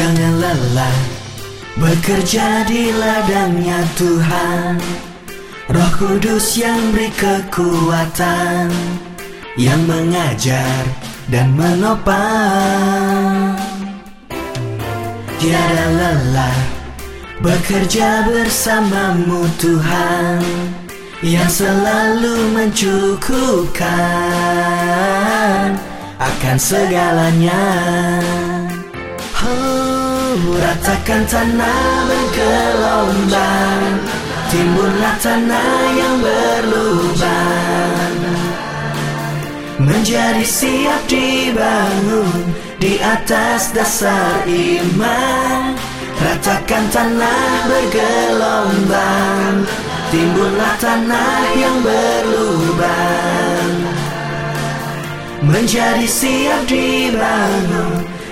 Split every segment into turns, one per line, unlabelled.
Jangan lelah bekerja di ladangnya Tuhan. Roh Kudus yang beri kekuatan Yang mengajar dan menopang. Tiada lelah bekerja bersamamu Tuhan Yang selalu mencukupkan akan segalanya. Oh, ratakan tanah bergelombang. Timbunlah tanah yang berlubang. Menjadi siap dibangun Di atas dasar iman. Ratakan tanah bergelombang. Timbunlah tanah yang berlubang. Menjadi siap dibangun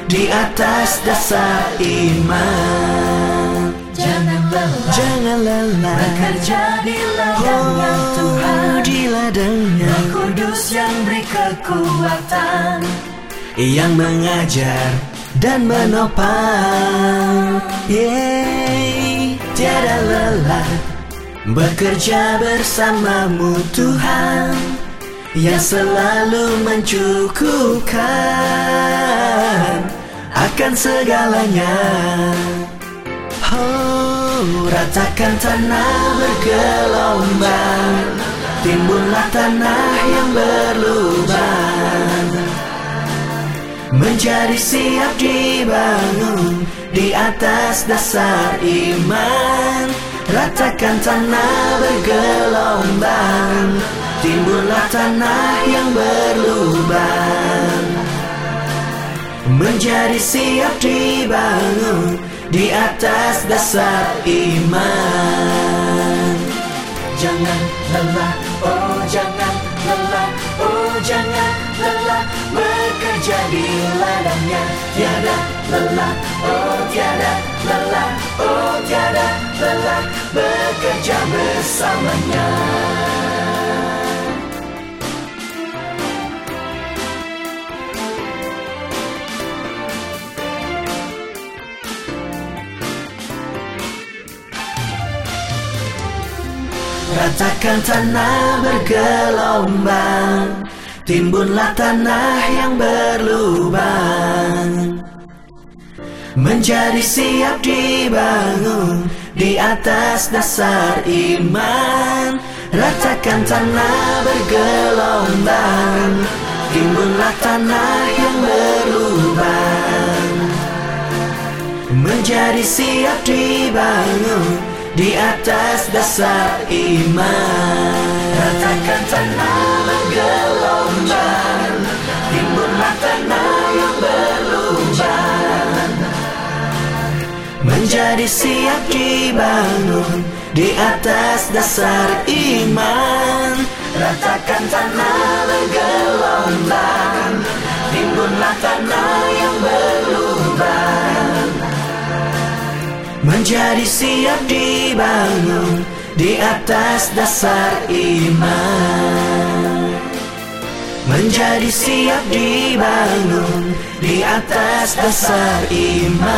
Di atas dasar iman.
Jangan lelah.
Jangan lelah.
Bekerja di ladangnya
Oh,
Tuhan.
di ladangnya.
Roh Kudus yang beri kekuatan.
Yang mengajar dan menopang. Yeay, Tiada lelah. Bekerja bersamamu Tuhan Yang selalu mencukupkan Akan segalanya. Oh, ratakan tanah bergelombang Timbunlah tanah yang berlubang. Menjadi siap dibangun Di atas dasar iman. Ratakan tanah bergelombang Timbunlah tanah yang berlubang Menjadi siap dibangun Di atas dasar iman.
Jangan lelah, oh jangan lelah, oh jangan lelah. Bekerja di ladangnya Tiada lelah, oh tiada lelah, oh tiada lelah. Bekerja bersamanya
Ratakan tanah bergelombang. Timbunlah tanah yang berlubang. Menjadi siap dibangun Di atas dasar iman. Ratakan tanah bergelombang. Timbunlah tanah yang berlubang. Menjadi siap dibangun di atas dasar iman.
Ratakan tanah bergelombang Timbunlah tanah yang berlubang.
Menjadi siap dibangun Di atas dasar iman.
Ratakan tanah bergelombang
Menjadi siap dibangun Di atas dasar iman. Menjadi siap dibangun Di atas dasar iman.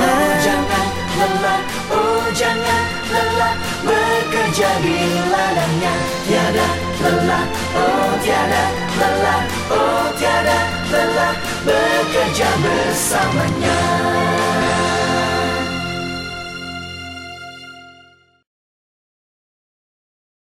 Oh jangan lelah, oh jangan lelah Bekerja di ladangnya. Tiada lelah, oh tiada lelah Oh tiada lelah Bekerja bersamanya